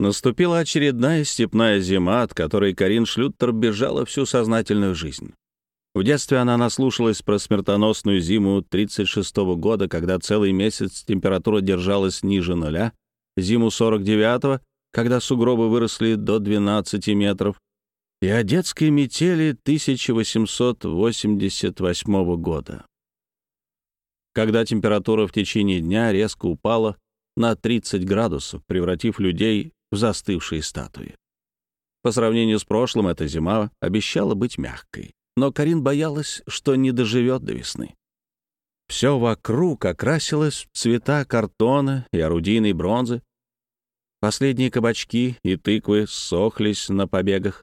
Наступила очередная степная зима, от которой Карин Шлюттер бежала всю сознательную жизнь. В детстве она наслушалась про смертоносную зиму 36 -го года, когда целый месяц температура держалась ниже нуля, зиму 49-го, когда сугробы выросли до 12 метров, и о детской метели 1888 года, когда температура в течение дня резко упала на 30 градусов, превратив людей в застывшие статуи. По сравнению с прошлым, эта зима обещала быть мягкой, но Карин боялась, что не доживет до весны. Все вокруг окрасилось в цвета картона и орудийной бронзы. Последние кабачки и тыквы сохлись на побегах.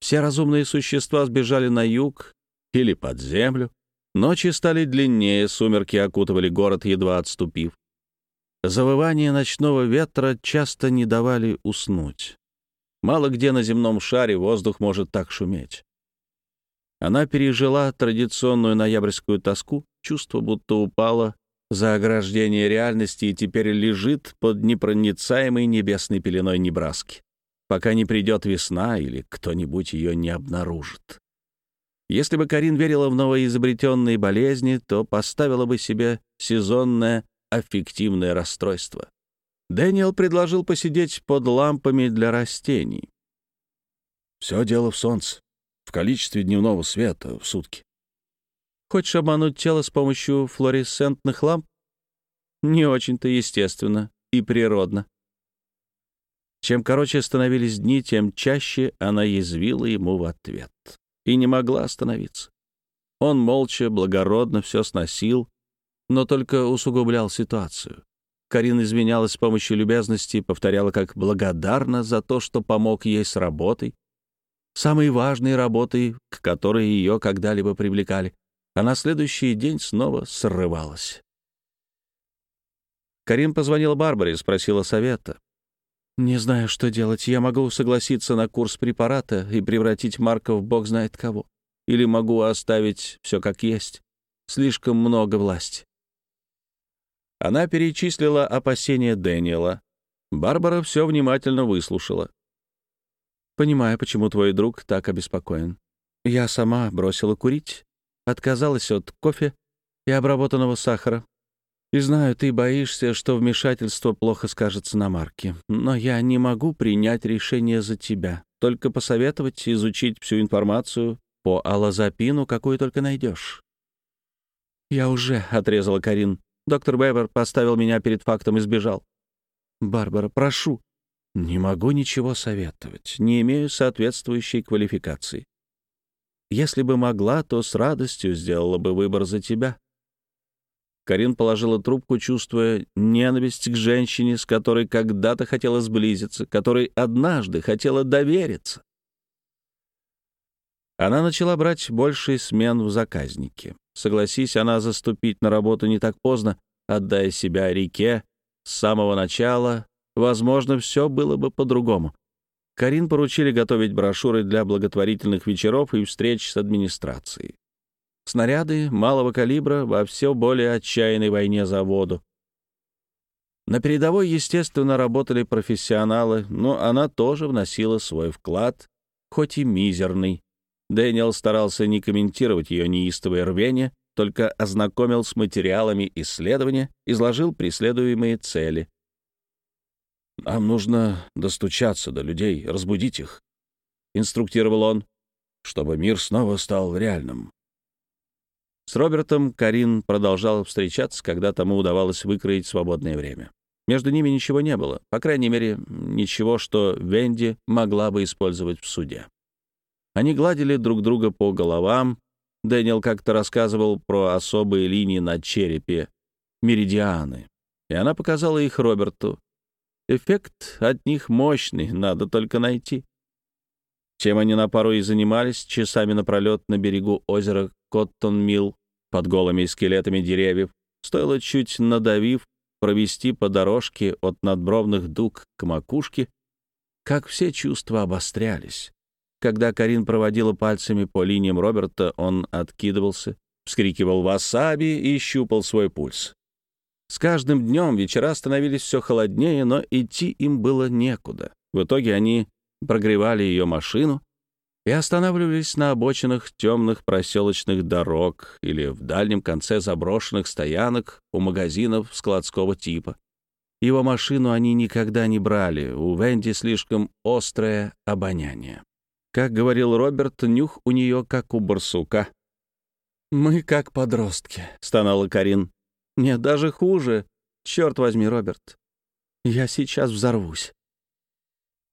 Все разумные существа сбежали на юг или под землю. Ночи стали длиннее, сумерки окутывали город, едва отступив. Завывания ночного ветра часто не давали уснуть. Мало где на земном шаре воздух может так шуметь. Она пережила традиционную ноябрьскую тоску, чувство, будто упала за ограждение реальности и теперь лежит под непроницаемой небесной пеленой Небраски, пока не придет весна или кто-нибудь ее не обнаружит. Если бы Карин верила в новоизобретенные болезни, то поставила бы себе сезонное аффективное расстройство. Дэниел предложил посидеть под лампами для растений. «Все дело в солнце, в количестве дневного света в сутки. Хочешь обмануть тело с помощью флуоресцентных ламп? Не очень-то естественно и природно. Чем короче становились дни, тем чаще она язвила ему в ответ. И не могла остановиться. Он молча, благородно все сносил, но только усугублял ситуацию. Карин изменялась с помощью любезности, повторяла как благодарна за то, что помог ей с работой, самой важной работой, к которой ее когда-либо привлекали, а на следующий день снова срывалась. Карин позвонила Барбаре, спросила совета. «Не знаю, что делать. Я могу согласиться на курс препарата и превратить Марка в бог знает кого. Или могу оставить все как есть. Слишком много власти. Она перечислила опасения Дэниела. Барбара все внимательно выслушала. «Понимаю, почему твой друг так обеспокоен. Я сама бросила курить, отказалась от кофе и обработанного сахара. И знаю, ты боишься, что вмешательство плохо скажется на Марке. Но я не могу принять решение за тебя, только посоветовать изучить всю информацию по алазапину, какую только найдешь». «Я уже», — отрезала Карин. Доктор Вебер поставил меня перед фактом и сбежал. «Барбара, прошу». «Не могу ничего советовать. Не имею соответствующей квалификации. Если бы могла, то с радостью сделала бы выбор за тебя». Карин положила трубку, чувствуя ненависть к женщине, с которой когда-то хотела сблизиться, которой однажды хотела довериться. Она начала брать больше смен в заказнике. Согласись она заступить на работу не так поздно, отдая себя реке с самого начала, возможно, все было бы по-другому. Карин поручили готовить брошюры для благотворительных вечеров и встреч с администрацией. Снаряды малого калибра во все более отчаянной войне за воду. На передовой, естественно, работали профессионалы, но она тоже вносила свой вклад, хоть и мизерный. Дэниел старался не комментировать ее неистовое рвение, только ознакомил с материалами исследования, изложил преследуемые цели. «Нам нужно достучаться до людей, разбудить их», — инструктировал он, чтобы мир снова стал реальным. С Робертом Карин продолжал встречаться, когда тому удавалось выкроить свободное время. Между ними ничего не было, по крайней мере, ничего, что Венди могла бы использовать в суде. Они гладили друг друга по головам. Дэниел как-то рассказывал про особые линии на черепе, меридианы, и она показала их Роберту. Эффект от них мощный, надо только найти. Чем они на пару и занимались, часами напролет на берегу озера Коттон-Милл, под голыми скелетами деревьев, стоило чуть надавив, провести по дорожке от надбровных дуг к макушке, как все чувства обострялись. Когда Карин проводила пальцами по линиям Роберта, он откидывался, вскрикивал «Васаби» и щупал свой пульс. С каждым днем вечера становились все холоднее, но идти им было некуда. В итоге они прогревали ее машину и останавливались на обочинах темных проселочных дорог или в дальнем конце заброшенных стоянок у магазинов складского типа. Его машину они никогда не брали, у Венди слишком острое обоняние. Как говорил Роберт, нюх у нее как у барсука. «Мы как подростки», — стонала Карин. «Нет, даже хуже. Черт возьми, Роберт. Я сейчас взорвусь».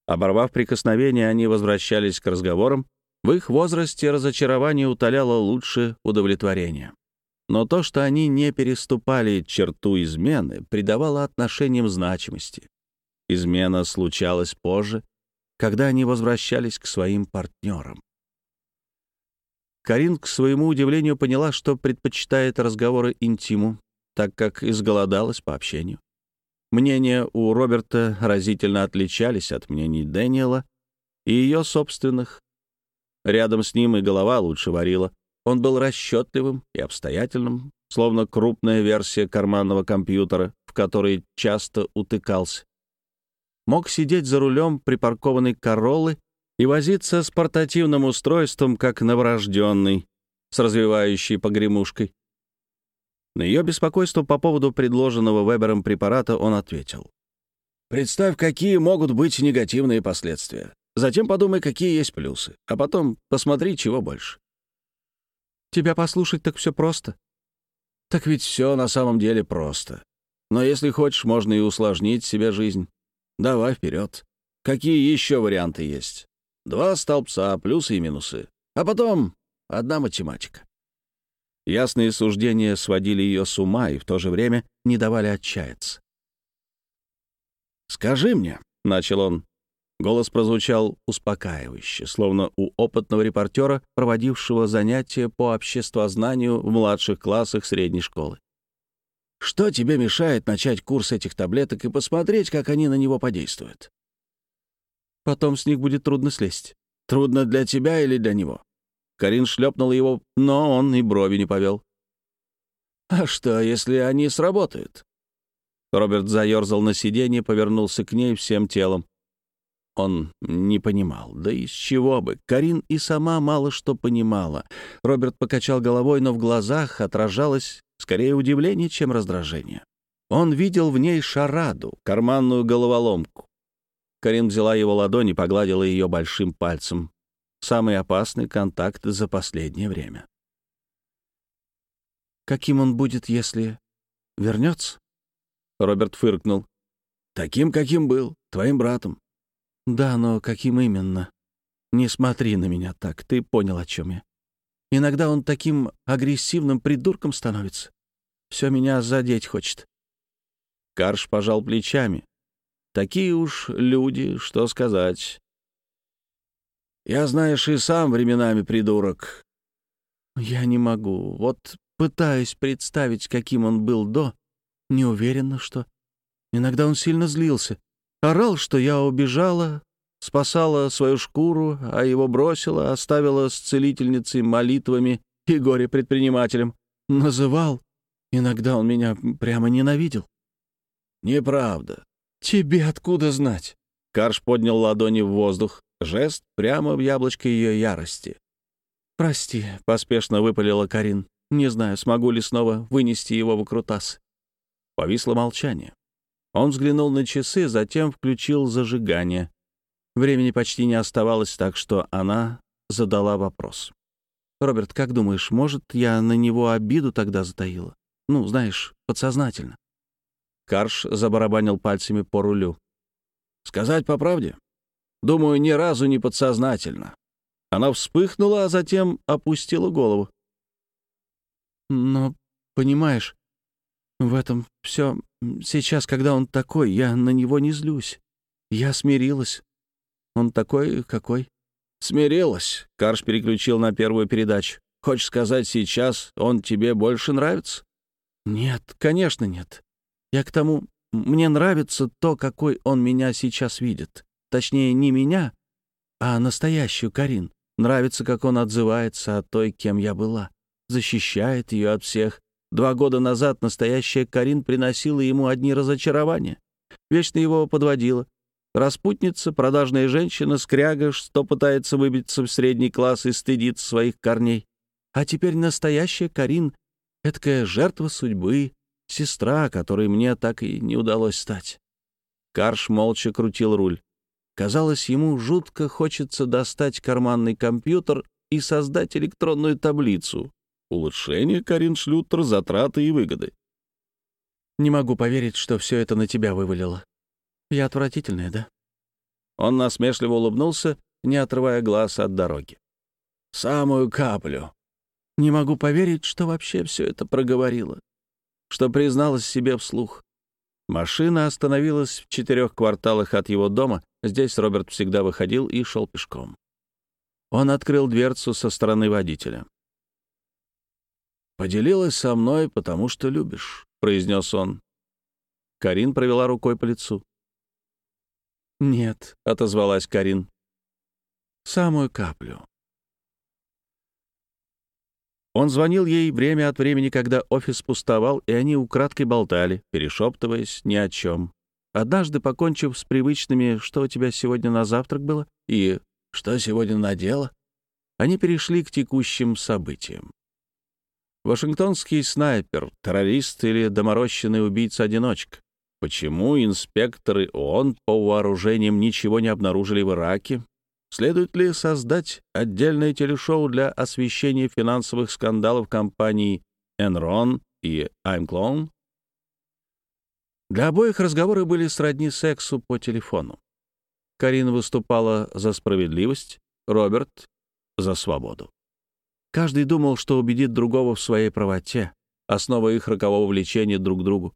Оборвав прикосновение, они возвращались к разговорам. В их возрасте разочарование утоляло лучше удовлетворения. Но то, что они не переступали черту измены, придавало отношениям значимости. Измена случалась позже, когда они возвращались к своим партнерам. Карин, к своему удивлению, поняла, что предпочитает разговоры интиму, так как изголодалась по общению. Мнения у Роберта разительно отличались от мнений Дэниела и ее собственных. Рядом с ним и голова лучше варила. Он был расчетливым и обстоятельным, словно крупная версия карманного компьютера, в который часто утыкался. Мог сидеть за рулем припаркованной Короллы и возиться с портативным устройством, как новорожденный, с развивающей погремушкой. На ее беспокойство по поводу предложенного Вебером препарата он ответил. «Представь, какие могут быть негативные последствия. Затем подумай, какие есть плюсы. А потом посмотри, чего больше». «Тебя послушать так все просто». «Так ведь все на самом деле просто. Но если хочешь, можно и усложнить себе жизнь. Давай вперед. Какие еще варианты есть? Два столбца, плюсы и минусы. А потом одна математика». Ясные суждения сводили ее с ума и в то же время не давали отчаяться. «Скажи мне», — начал он. Голос прозвучал успокаивающе, словно у опытного репортера, проводившего занятия по обществознанию в младших классах средней школы. «Что тебе мешает начать курс этих таблеток и посмотреть, как они на него подействуют?» «Потом с них будет трудно слезть. Трудно для тебя или для него?» Карин шлепнул его, но он и брови не повел. «А что, если они сработают?» Роберт заерзал на сиденье, повернулся к ней всем телом. Он не понимал. Да из чего бы? Карин и сама мало что понимала. Роберт покачал головой, но в глазах отражалось скорее удивление, чем раздражение. Он видел в ней шараду, карманную головоломку. Карин взяла его ладонь и погладила ее большим пальцем самый опасный контакт за последнее время. «Каким он будет, если вернется?» Роберт фыркнул. «Таким, каким был, твоим братом». «Да, но каким именно? Не смотри на меня так, ты понял, о чем я. Иногда он таким агрессивным придурком становится. Все меня задеть хочет». Карш пожал плечами. «Такие уж люди, что сказать. Я, знаешь, и сам временами придурок. Я не могу. Вот пытаюсь представить, каким он был до. Не уверена, что... Иногда он сильно злился. Орал, что я убежала, спасала свою шкуру, а его бросила, оставила с целительницей молитвами и горе-предпринимателем. Называл. Иногда он меня прямо ненавидел. Неправда. Тебе откуда знать? Карш поднял ладони в воздух. Жест прямо в яблочко ее ярости. «Прости», — поспешно выпалила Карин. «Не знаю, смогу ли снова вынести его в укрутас». Повисло молчание. Он взглянул на часы, затем включил зажигание. Времени почти не оставалось, так что она задала вопрос. «Роберт, как думаешь, может, я на него обиду тогда затаила? Ну, знаешь, подсознательно». Карш забарабанил пальцами по рулю. «Сказать по правде? Думаю, ни разу не подсознательно. Она вспыхнула, а затем опустила голову. Но, понимаешь, в этом все... Сейчас, когда он такой, я на него не злюсь. Я смирилась. Он такой, какой. Смирилась. Карш переключил на первую передачу. Хочешь сказать, сейчас он тебе больше нравится? Нет, конечно, нет. Я к тому... Мне нравится то, какой он меня сейчас видит. Точнее, не меня, а настоящую Карин. Нравится, как он отзывается о той, кем я была. Защищает ее от всех, Два года назад настоящая Карин приносила ему одни разочарования. Вечно его подводила. Распутница, продажная женщина, скряга, что пытается выбиться в средний класс и стыдится своих корней. А теперь настоящая Карин — эткая жертва судьбы, сестра, которой мне так и не удалось стать. Карш молча крутил руль. Казалось, ему жутко хочется достать карманный компьютер и создать электронную таблицу. Улучшение, Карин Шлютер, затраты и выгоды. «Не могу поверить, что все это на тебя вывалило. Я отвратительная, да?» Он насмешливо улыбнулся, не отрывая глаз от дороги. «Самую каплю. Не могу поверить, что вообще все это проговорила, что призналась себе вслух. Машина остановилась в четырех кварталах от его дома. Здесь Роберт всегда выходил и шел пешком. Он открыл дверцу со стороны водителя. «Поделилась со мной, потому что любишь», — произнес он. Карин провела рукой по лицу. «Нет», — отозвалась Карин. «Самую каплю». Он звонил ей время от времени, когда офис пустовал, и они украдкой болтали, перешептываясь ни о чем. Однажды, покончив с привычными «что у тебя сегодня на завтрак было?» и «что сегодня надела?», они перешли к текущим событиям. Вашингтонский снайпер, террорист или доморощенный убийца-одиночка. Почему инспекторы ООН по вооружениям ничего не обнаружили в Ираке? Следует ли создать отдельное телешоу для освещения финансовых скандалов компаний Enron и I'm Clone? Для обоих разговоры были сродни сексу по телефону. Карина выступала за справедливость, Роберт — за свободу. Каждый думал, что убедит другого в своей правоте, основа их рокового влечения друг к другу.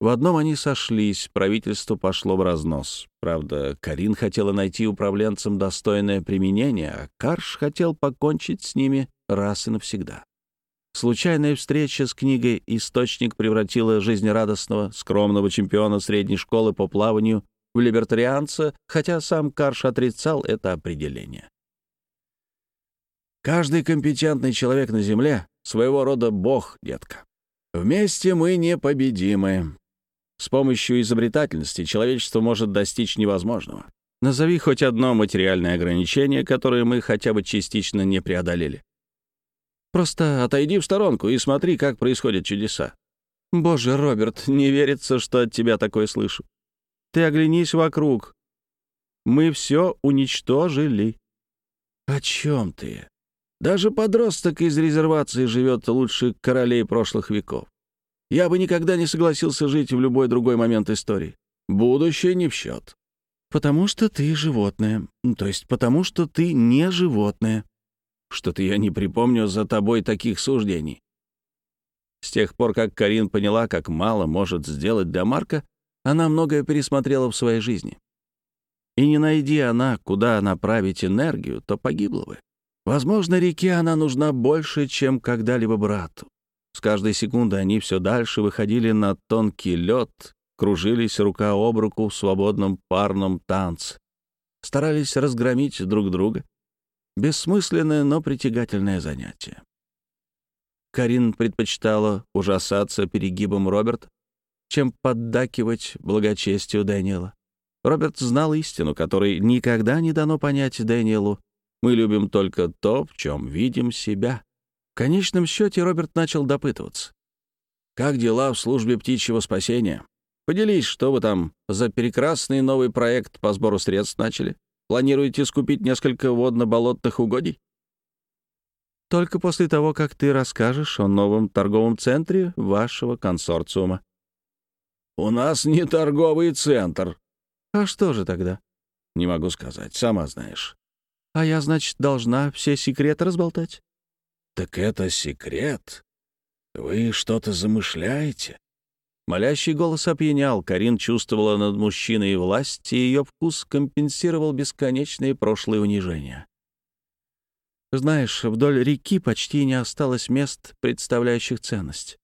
В одном они сошлись, правительство пошло в разнос. Правда, Карин хотела найти управленцам достойное применение, а Карш хотел покончить с ними раз и навсегда. Случайная встреча с книгой «Источник» превратила жизнерадостного, скромного чемпиона средней школы по плаванию в либертарианца, хотя сам Карш отрицал это определение. «Каждый компетентный человек на Земле — своего рода бог, детка. Вместе мы непобедимы. С помощью изобретательности человечество может достичь невозможного. Назови хоть одно материальное ограничение, которое мы хотя бы частично не преодолели. Просто отойди в сторонку и смотри, как происходят чудеса. Боже, Роберт, не верится, что от тебя такое слышу. Ты оглянись вокруг. Мы все уничтожили. О чем ты? Даже подросток из резервации живет лучше королей прошлых веков. Я бы никогда не согласился жить в любой другой момент истории. Будущее не в счет. Потому что ты животное. То есть потому что ты не животное. Что-то я не припомню за тобой таких суждений. С тех пор, как Карин поняла, как мало может сделать для Марка, она многое пересмотрела в своей жизни. И не найди она, куда направить энергию, то погибла бы. Возможно, реке она нужна больше, чем когда-либо брату. С каждой секунды они все дальше выходили на тонкий лед, кружились рука об руку в свободном парном танце, старались разгромить друг друга. Бессмысленное, но притягательное занятие. Карин предпочитала ужасаться перегибом Роберта, чем поддакивать благочестию Дэниела. Роберт знал истину, которой никогда не дано понять Дэниелу. Мы любим только то, в чем видим себя конечном счете Роберт начал допытываться. «Как дела в службе птичьего спасения? Поделись, что вы там за прекрасный новый проект по сбору средств начали? Планируете скупить несколько водно-болотных угодий?» «Только после того, как ты расскажешь о новом торговом центре вашего консорциума». «У нас не торговый центр». «А что же тогда?» «Не могу сказать, сама знаешь». «А я, значит, должна все секреты разболтать?» «Так это секрет? Вы что-то замышляете?» Молящий голос опьянял. Карин чувствовала над мужчиной власть, и ее вкус компенсировал бесконечные прошлые унижения. Знаешь, вдоль реки почти не осталось мест, представляющих ценность.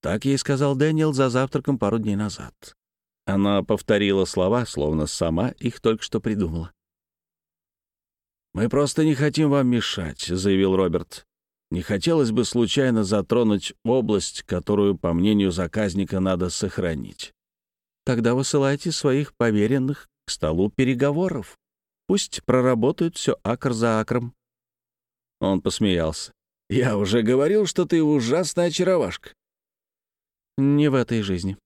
Так ей сказал Дэниел за завтраком пару дней назад. Она повторила слова, словно сама их только что придумала. «Мы просто не хотим вам мешать», — заявил Роберт. Не хотелось бы случайно затронуть область, которую, по мнению заказника, надо сохранить. Тогда высылайте своих поверенных к столу переговоров. Пусть проработают все акр за акром. Он посмеялся. «Я уже говорил, что ты ужасная очаровашка». «Не в этой жизни».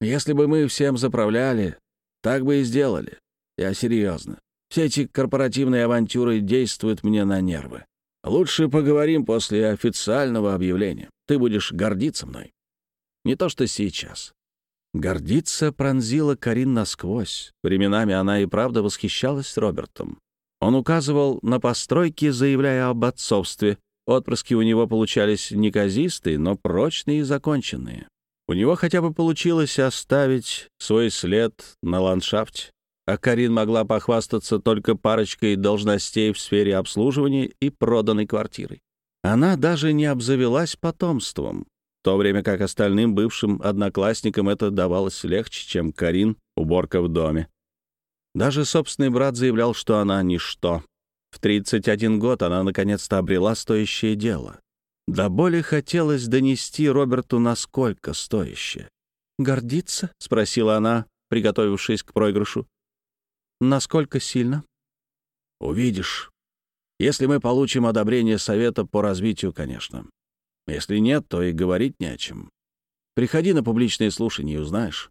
«Если бы мы всем заправляли, так бы и сделали. Я серьезно. Все эти корпоративные авантюры действуют мне на нервы. Лучше поговорим после официального объявления. Ты будешь гордиться мной. Не то что сейчас. Гордиться пронзила Карин насквозь. Временами она и правда восхищалась Робертом. Он указывал на постройки, заявляя об отцовстве. Отпрыски у него получались неказистые, но прочные и законченные. У него хотя бы получилось оставить свой след на ландшафте а Карин могла похвастаться только парочкой должностей в сфере обслуживания и проданной квартирой. Она даже не обзавелась потомством, в то время как остальным бывшим одноклассникам это давалось легче, чем Карин уборка в доме. Даже собственный брат заявлял, что она ничто. В 31 год она наконец-то обрела стоящее дело. До боли хотелось донести Роберту, насколько стоящее. «Гордиться?» — спросила она, приготовившись к проигрышу. Насколько сильно? Увидишь. Если мы получим одобрение Совета по развитию, конечно. Если нет, то и говорить не о чем. Приходи на публичные слушания и узнаешь.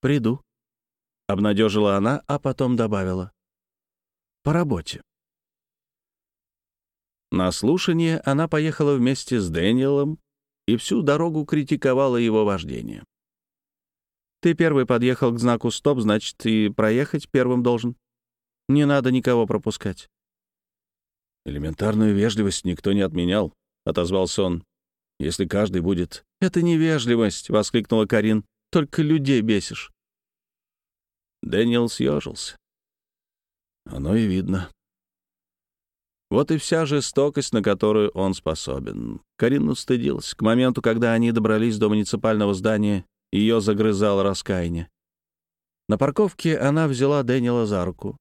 Приду. Обнадежила она, а потом добавила. По работе. На слушание она поехала вместе с Дэниелом и всю дорогу критиковала его вождение. Ты первый подъехал к знаку «Стоп», значит, и проехать первым должен. Не надо никого пропускать». «Элементарную вежливость никто не отменял», — отозвался он. «Если каждый будет...» «Это не вежливость», — воскликнула Карин. «Только людей бесишь». Дэниел съежился. Оно и видно. Вот и вся жестокость, на которую он способен. Карин устыдилась. К моменту, когда они добрались до муниципального здания, ее загрызало раскаяние. На парковке она взяла Дэниела за руку,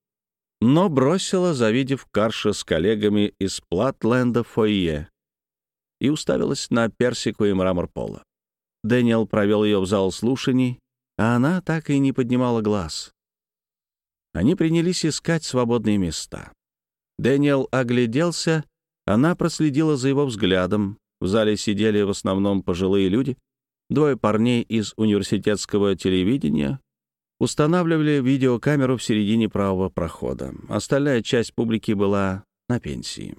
но бросила, завидев Карша с коллегами из Платленда фойе, и уставилась на персику и мрамор пола. Дэниел провел ее в зал слушаний, а она так и не поднимала глаз. Они принялись искать свободные места. Дэниел огляделся, она проследила за его взглядом. В зале сидели в основном пожилые люди, Двое парней из университетского телевидения устанавливали видеокамеру в середине правого прохода. Остальная часть публики была на пенсии.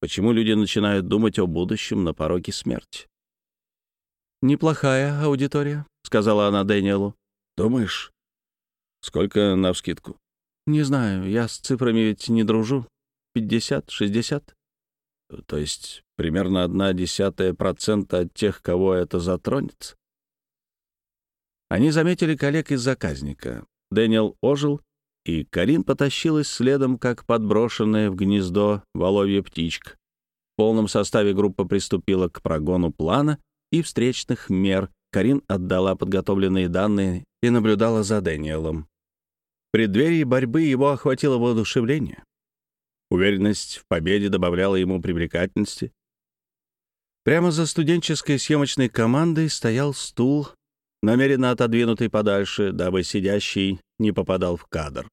Почему люди начинают думать о будущем на пороге смерти? «Неплохая аудитория», — сказала она Дэниелу. «Думаешь? Сколько навскидку?» «Не знаю, я с цифрами ведь не дружу. Пятьдесят, шестьдесят?» То есть примерно одна десятая процента от тех, кого это затронет. Они заметили коллег из заказника. Дэниел ожил, и Карин потащилась следом, как подброшенная в гнездо воловья птичка. В полном составе группа приступила к прогону плана и встречных мер. Карин отдала подготовленные данные и наблюдала за Дэниелом. В преддверии борьбы его охватило воодушевление. Уверенность в победе добавляла ему привлекательности. Прямо за студенческой съемочной командой стоял стул, намеренно отодвинутый подальше, дабы сидящий не попадал в кадр.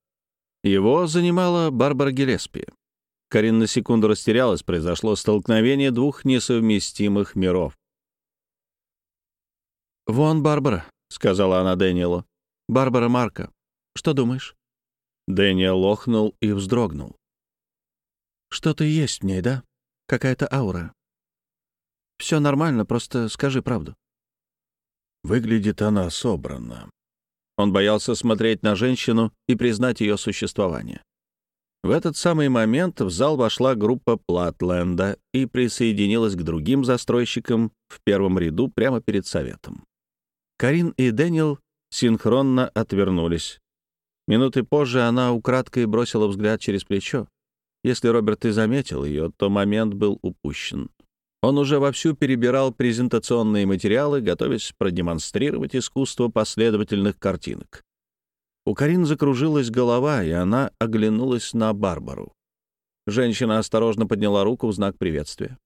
Его занимала Барбара Гелеспи. Карин на секунду растерялась, произошло столкновение двух несовместимых миров. «Вон Барбара», — сказала она Дэниелу. «Барбара Марка. Что думаешь?» Дэниел охнул и вздрогнул. Что-то есть в ней, да? Какая-то аура. Все нормально, просто скажи правду. Выглядит она собранно. Он боялся смотреть на женщину и признать ее существование. В этот самый момент в зал вошла группа Платленда и присоединилась к другим застройщикам в первом ряду прямо перед советом. Карин и Дэниел синхронно отвернулись. Минуты позже она украдкой бросила взгляд через плечо. Если Роберт и заметил ее, то момент был упущен. Он уже вовсю перебирал презентационные материалы, готовясь продемонстрировать искусство последовательных картинок. У Карин закружилась голова, и она оглянулась на Барбару. Женщина осторожно подняла руку в знак приветствия.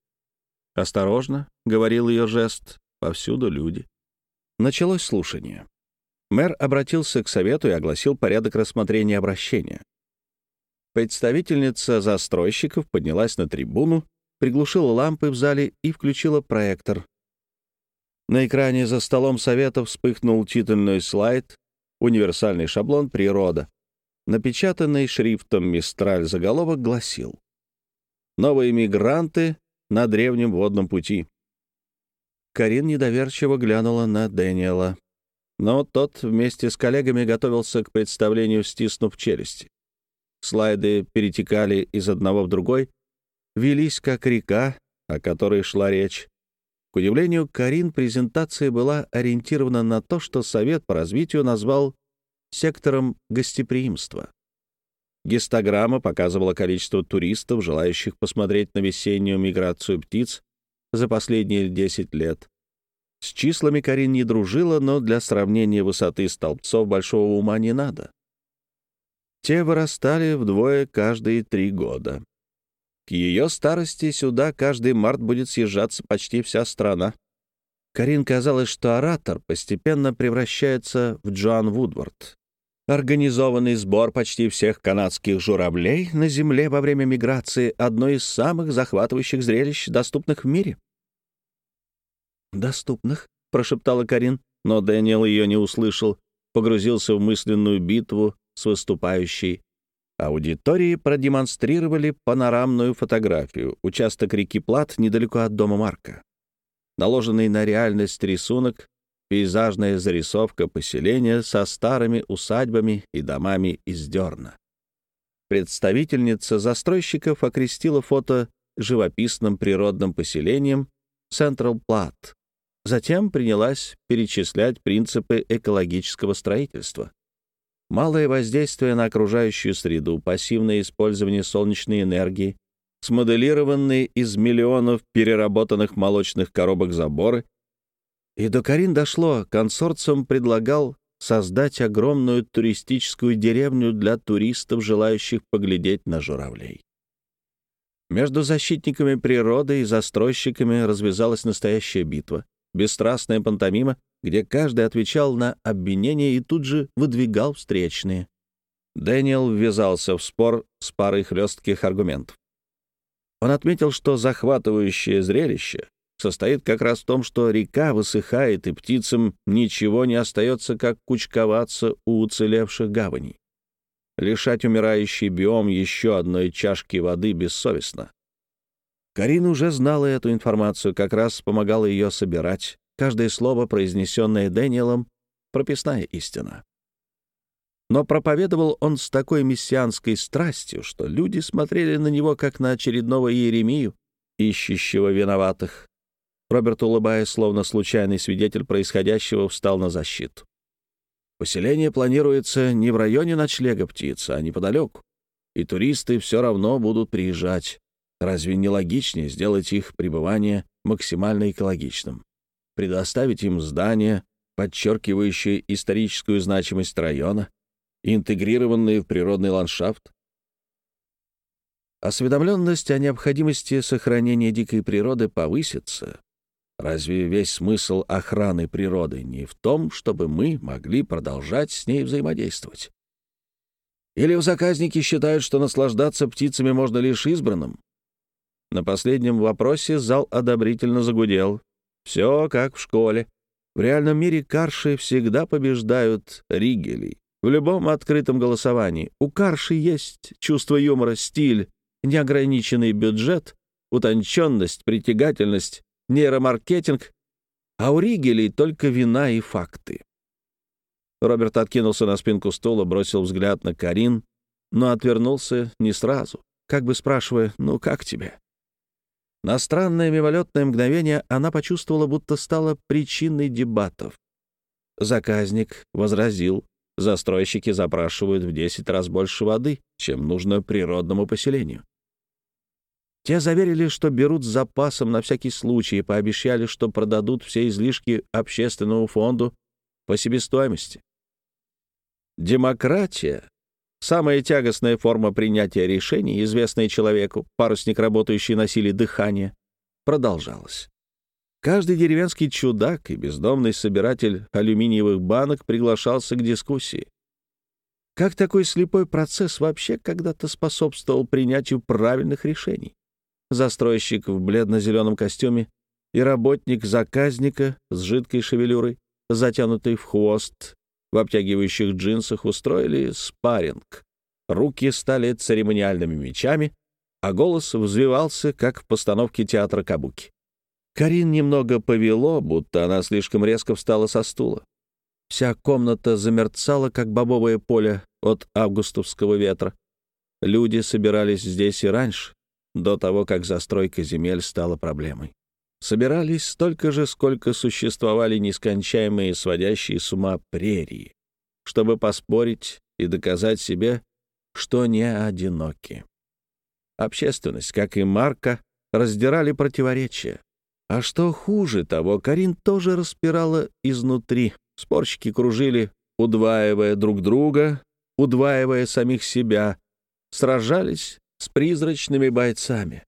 «Осторожно», — говорил ее жест, — «повсюду люди». Началось слушание. Мэр обратился к совету и огласил порядок рассмотрения обращения. Представительница застройщиков поднялась на трибуну, приглушила лампы в зале и включила проектор. На экране за столом совета вспыхнул титульный слайд «Универсальный шаблон природа». Напечатанный шрифтом «Мистраль» заголовок гласил «Новые мигранты на древнем водном пути». Карин недоверчиво глянула на Дэниела но тот вместе с коллегами готовился к представлению, стиснув челюсти. Слайды перетекали из одного в другой, велись как река, о которой шла речь. К удивлению, Карин презентация была ориентирована на то, что Совет по развитию назвал сектором гостеприимства. Гистограмма показывала количество туристов, желающих посмотреть на весеннюю миграцию птиц за последние 10 лет. С числами Карин не дружила, но для сравнения высоты столбцов большого ума не надо. Те вырастали вдвое каждые три года. К ее старости сюда каждый март будет съезжаться почти вся страна. Карин казалось, что оратор постепенно превращается в Джоан Вудвард. Организованный сбор почти всех канадских журавлей на Земле во время миграции — одно из самых захватывающих зрелищ, доступных в мире доступных», — прошептала Карин, но Дэниел ее не услышал, погрузился в мысленную битву с выступающей. Аудитории продемонстрировали панорамную фотографию, участок реки Плат недалеко от дома Марка. Наложенный на реальность рисунок, пейзажная зарисовка поселения со старыми усадьбами и домами из дерна. Представительница застройщиков окрестила фото живописным природным поселением Централ Плат, Затем принялась перечислять принципы экологического строительства. Малое воздействие на окружающую среду, пассивное использование солнечной энергии, смоделированные из миллионов переработанных молочных коробок заборы. И до Карин дошло, консорциум предлагал создать огромную туристическую деревню для туристов, желающих поглядеть на журавлей. Между защитниками природы и застройщиками развязалась настоящая битва бесстрастная пантомима, где каждый отвечал на обвинения и тут же выдвигал встречные. Дэниел ввязался в спор с парой хлестких аргументов. Он отметил, что захватывающее зрелище состоит как раз в том, что река высыхает, и птицам ничего не остается, как кучковаться у уцелевших гаваней. Лишать умирающий биом еще одной чашки воды бессовестно. Карина уже знала эту информацию, как раз помогала ее собирать. Каждое слово, произнесенное Дэниелом, — прописная истина. Но проповедовал он с такой мессианской страстью, что люди смотрели на него, как на очередного Иеремию, ищущего виноватых. Роберт, улыбаясь, словно случайный свидетель происходящего, встал на защиту. Поселение планируется не в районе ночлега птиц, а неподалеку. И туристы все равно будут приезжать. Разве не логичнее сделать их пребывание максимально экологичным? Предоставить им здания, подчеркивающие историческую значимость района, интегрированные в природный ландшафт? Осведомленность о необходимости сохранения дикой природы повысится. Разве весь смысл охраны природы не в том, чтобы мы могли продолжать с ней взаимодействовать? Или заказники считают, что наслаждаться птицами можно лишь избранным? На последнем вопросе зал одобрительно загудел. Все как в школе. В реальном мире карши всегда побеждают ригелей. В любом открытом голосовании. У карши есть чувство юмора, стиль, неограниченный бюджет, утонченность, притягательность, нейромаркетинг, а у ригелей только вина и факты. Роберт откинулся на спинку стула, бросил взгляд на Карин, но отвернулся не сразу, как бы спрашивая «Ну, как тебе?». На странное мимолетное мгновение она почувствовала, будто стала причиной дебатов. Заказник возразил, застройщики запрашивают в 10 раз больше воды, чем нужно природному поселению. Те заверили, что берут с запасом на всякий случай и пообещали, что продадут все излишки общественному фонду по себестоимости. Демократия самая тягостная форма принятия решений, известная человеку, парусник, работающий на силе дыхания, продолжалась. Каждый деревенский чудак и бездомный собиратель алюминиевых банок приглашался к дискуссии. Как такой слепой процесс вообще когда-то способствовал принятию правильных решений? Застройщик в бледно-зеленом костюме и работник заказника с жидкой шевелюрой, затянутый в хвост, в обтягивающих джинсах устроили спарринг. Руки стали церемониальными мечами, а голос взвивался, как в постановке театра Кабуки. Карин немного повело, будто она слишком резко встала со стула. Вся комната замерцала, как бобовое поле от августовского ветра. Люди собирались здесь и раньше, до того, как застройка земель стала проблемой. Собирались столько же, сколько существовали нескончаемые сводящие с ума прерии, чтобы поспорить и доказать себе, что не одиноки. Общественность, как и Марка, раздирали противоречия. А что хуже того, Карин тоже распирала изнутри. Спорщики кружили, удваивая друг друга, удваивая самих себя, сражались с призрачными бойцами.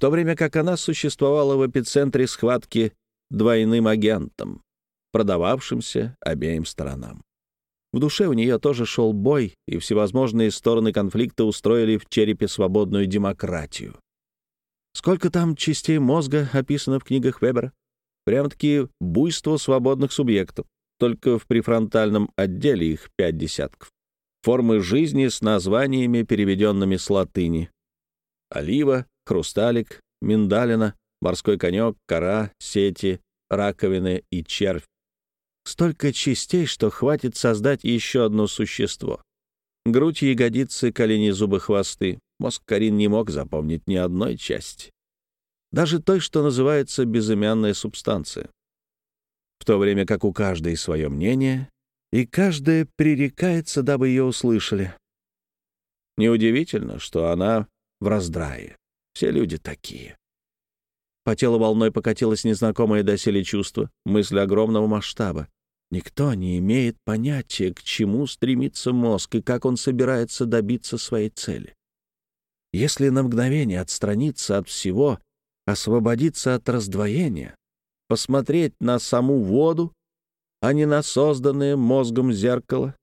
В то время как она существовала в эпицентре схватки двойным агентом, продававшимся обеим сторонам. В душе у нее тоже шел бой, и всевозможные стороны конфликта устроили в черепе свободную демократию. Сколько там частей мозга описано в книгах Вебера? Прям-таки буйство свободных субъектов. Только в префронтальном отделе их пять десятков. Формы жизни с названиями, переведенными с латыни. Олива, хрусталик, миндалина, морской конек, кора, сети, раковины и червь. Столько частей, что хватит создать еще одно существо. Грудь, ягодицы, колени, зубы, хвосты. Мозг Карин не мог запомнить ни одной части. Даже той, что называется безымянная субстанция. В то время как у каждой свое мнение, и каждая пререкается, дабы ее услышали. Неудивительно, что она в раздрае. Все люди такие. По телу волной покатилось незнакомое доселе чувство, мысль огромного масштаба. Никто не имеет понятия, к чему стремится мозг и как он собирается добиться своей цели. Если на мгновение отстраниться от всего, освободиться от раздвоения, посмотреть на саму воду, а не на созданное мозгом зеркало,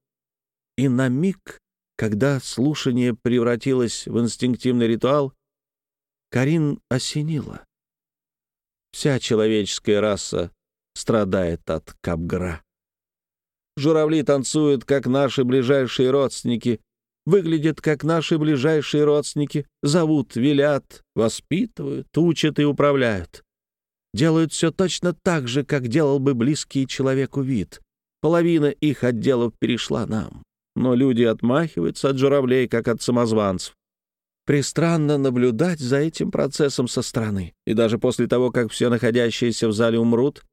и на миг, когда слушание превратилось в инстинктивный ритуал, Карин осенила. Вся человеческая раса страдает от капгра. Журавли танцуют, как наши ближайшие родственники, выглядят как наши ближайшие родственники, зовут, велят, воспитывают, учат и управляют. Делают все точно так же, как делал бы близкий человеку вид. Половина их отделов перешла нам. Но люди отмахиваются от журавлей, как от самозванцев. Пристранно наблюдать за этим процессом со стороны. И даже после того, как все находящиеся в зале умрут,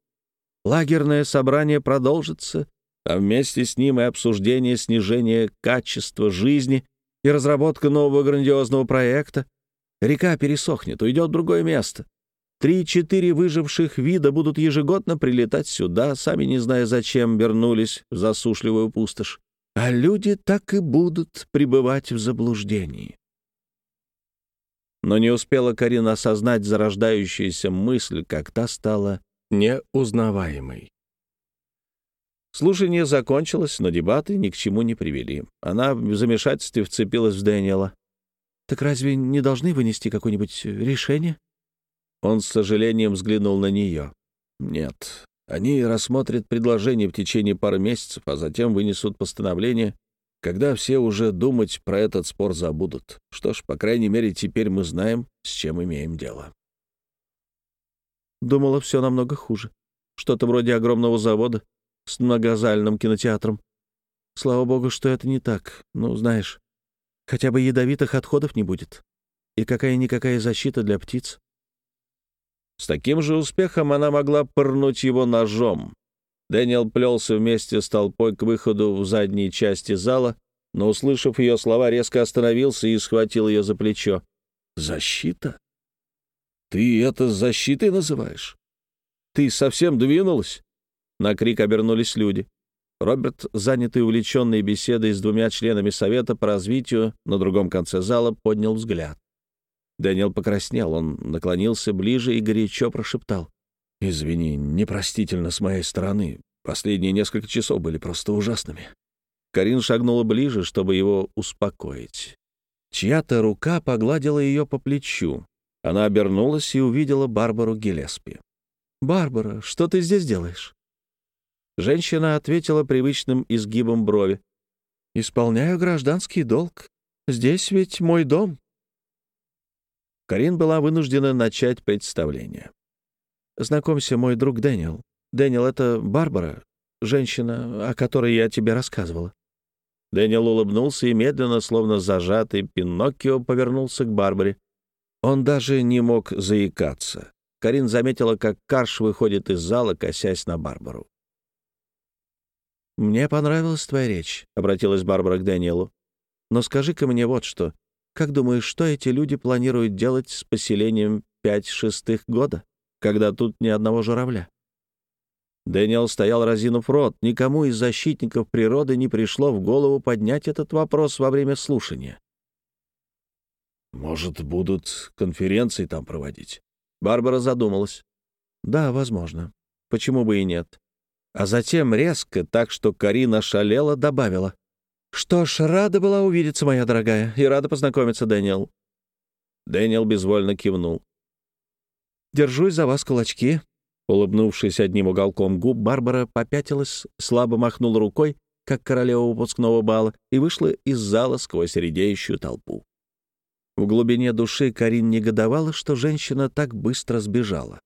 лагерное собрание продолжится, а вместе с ним и обсуждение снижения качества жизни и разработка нового грандиозного проекта. Река пересохнет, уйдет в другое место. Три-четыре выживших вида будут ежегодно прилетать сюда, сами не зная зачем, вернулись в засушливую пустошь. А люди так и будут пребывать в заблуждении. Но не успела Карина осознать зарождающуюся мысль, как та стала неузнаваемой. Слушание закончилось, но дебаты ни к чему не привели. Она в замешательстве вцепилась в Дэниела. «Так разве не должны вынести какое-нибудь решение?» Он с сожалением взглянул на нее. «Нет. Они рассмотрят предложение в течение пары месяцев, а затем вынесут постановление, когда все уже думать про этот спор забудут. Что ж, по крайней мере, теперь мы знаем, с чем имеем дело». Думала, все намного хуже. Что-то вроде огромного завода, с многозальным кинотеатром. Слава богу, что это не так. Ну, знаешь, хотя бы ядовитых отходов не будет. И какая-никакая защита для птиц. С таким же успехом она могла пырнуть его ножом. Дэниел плелся вместе с толпой к выходу в задней части зала, но, услышав ее слова, резко остановился и схватил ее за плечо. «Защита? Ты это защитой называешь? Ты совсем двинулась?» На крик обернулись люди. Роберт, занятый увлеченной беседой с двумя членами совета по развитию, на другом конце зала поднял взгляд. Дэниел покраснел, он наклонился ближе и горячо прошептал. «Извини, непростительно с моей стороны. Последние несколько часов были просто ужасными». Карин шагнула ближе, чтобы его успокоить. Чья-то рука погладила ее по плечу. Она обернулась и увидела Барбару Гелеспи. «Барбара, что ты здесь делаешь?» Женщина ответила привычным изгибом брови. «Исполняю гражданский долг. Здесь ведь мой дом». Карин была вынуждена начать представление. «Знакомься, мой друг Дэниел. Дэниел — это Барбара, женщина, о которой я тебе рассказывала». Дэниел улыбнулся и медленно, словно зажатый, Пиноккио повернулся к Барбаре. Он даже не мог заикаться. Карин заметила, как Карш выходит из зала, косясь на Барбару. «Мне понравилась твоя речь», — обратилась Барбара к Дэниелу. «Но скажи-ка мне вот что. Как думаешь, что эти люди планируют делать с поселением пять шестых года, когда тут ни одного журавля?» Дэниел стоял разинув рот. Никому из защитников природы не пришло в голову поднять этот вопрос во время слушания. «Может, будут конференции там проводить?» Барбара задумалась. «Да, возможно. Почему бы и нет?» А затем резко, так что Карин ошалела, добавила. «Что ж, рада была увидеться, моя дорогая, и рада познакомиться, Дэниел». Дэниел безвольно кивнул. «Держусь за вас кулачки». Улыбнувшись одним уголком губ, Барбара попятилась, слабо махнула рукой, как королева выпускного бала, и вышла из зала сквозь редеющую толпу. В глубине души Карин негодовала, что женщина так быстро сбежала.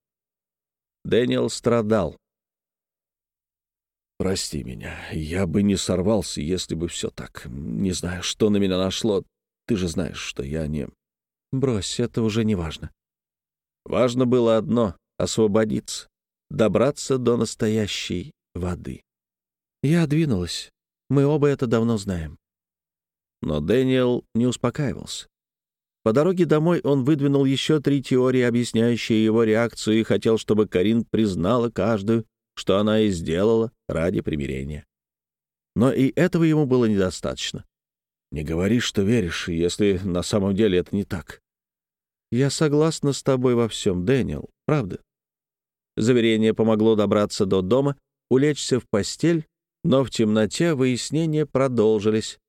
Дэниел страдал. Прости меня. Я бы не сорвался, если бы все так. Не знаю, что на меня нашло. Ты же знаешь, что я не... Брось, это уже не важно. Важно было одно — освободиться, добраться до настоящей воды. Я двинулась. Мы оба это давно знаем. Но Дэниел не успокаивался. По дороге домой он выдвинул еще три теории, объясняющие его реакцию, и хотел, чтобы Карин признала каждую, что она и сделала ради примирения. Но и этого ему было недостаточно. Не говори, что веришь, если на самом деле это не так. Я согласна с тобой во всем, Дэниел, правда. Заверение помогло добраться до дома, улечься в постель, но в темноте выяснения продолжились.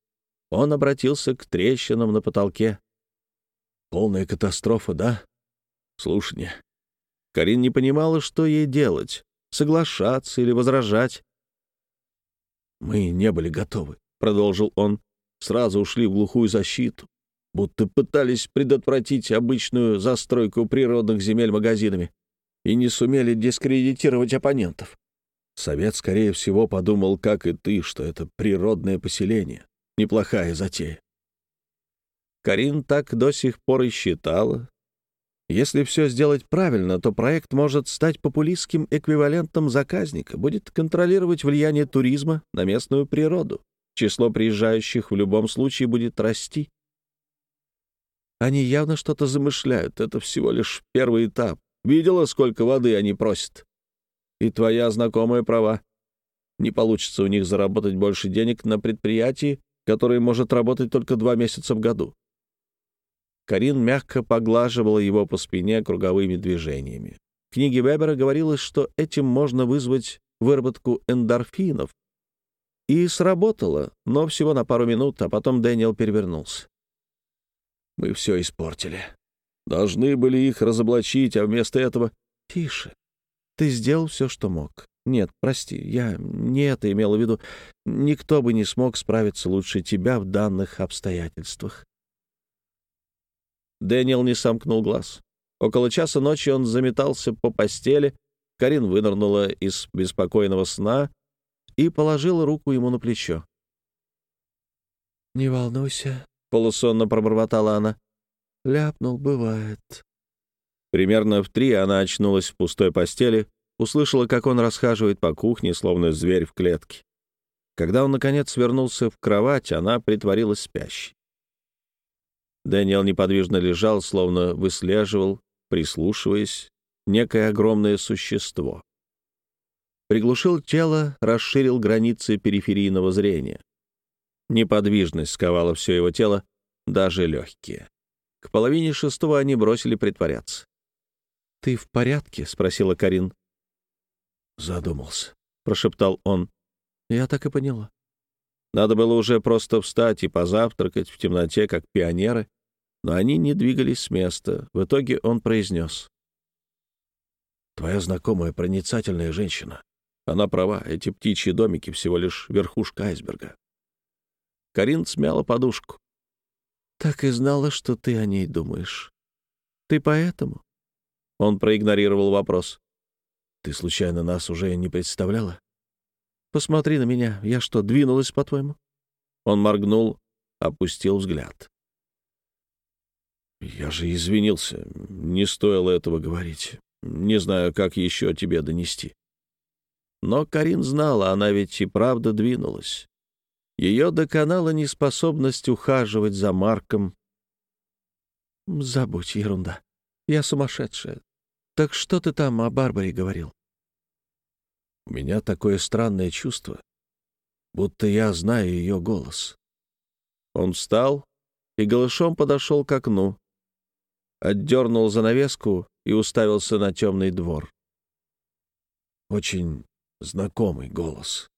Он обратился к трещинам на потолке. Полная катастрофа, да? Слушай, Карин не понимала, что ей делать соглашаться или возражать. «Мы не были готовы», — продолжил он. «Сразу ушли в глухую защиту, будто пытались предотвратить обычную застройку природных земель магазинами и не сумели дискредитировать оппонентов. Совет, скорее всего, подумал, как и ты, что это природное поселение. Неплохая затея. Карин так до сих пор и считала, если все сделать правильно, то проект может стать популистским эквивалентом заказника, будет контролировать влияние туризма на местную природу. Число приезжающих в любом случае будет расти. Они явно что-то замышляют. Это всего лишь первый этап. Видела, сколько воды они просят? И твоя знакомая права. Не получится у них заработать больше денег на предприятии, которое может работать только два месяца в году. Карин мягко поглаживала его по спине круговыми движениями. В книге Вебера говорилось, что этим можно вызвать выработку эндорфинов. И сработало, но всего на пару минут, а потом Дэниел перевернулся. «Мы все испортили. Должны были их разоблачить, а вместо этого...» «Тише. Ты сделал все, что мог. Нет, прости, я не это имела в виду. Никто бы не смог справиться лучше тебя в данных обстоятельствах. Дэниел не сомкнул глаз. Около часа ночи он заметался по постели, Карин вынырнула из беспокойного сна и положила руку ему на плечо. «Не волнуйся», — полусонно пробормотала она. «Ляпнул, бывает». Примерно в три она очнулась в пустой постели, услышала, как он расхаживает по кухне, словно зверь в клетке. Когда он, наконец, вернулся в кровать, она притворилась спящей. Дэниел неподвижно лежал, словно выслеживал, прислушиваясь, некое огромное существо. приглушил тело, расширил границы периферийного зрения. Неподвижность сковала все его тело, даже легкие. К половине шестого они бросили притворяться. «Ты в порядке?» — спросила Карин. «Задумался», — прошептал он. «Я так и поняла». Надо было уже просто встать и позавтракать в темноте, как пионеры, но они не двигались с места. В итоге он произнес. «Твоя знакомая проницательная женщина. Она права, эти птичьи домики всего лишь верхушка айсберга». Карин смяла подушку. «Так и знала, что ты о ней думаешь. Ты поэтому?» Он проигнорировал вопрос. «Ты случайно нас уже не представляла?» Посмотри на меня. Я что, двинулась, по-твоему?» Он моргнул, опустил взгляд. «Я же извинился. Не стоило этого говорить. Не знаю, как еще тебе донести». Но Карин знала, она ведь и правда двинулась. Ее доконала неспособность ухаживать за Марком. «Забудь, ерунда. Я сумасшедшая. Так что ты там о Барбаре говорил?» У меня такое странное чувство, будто я знаю ее голос. Он встал и голышом подошел к окну, отдернул занавеску и уставился на темный двор. Очень знакомый голос.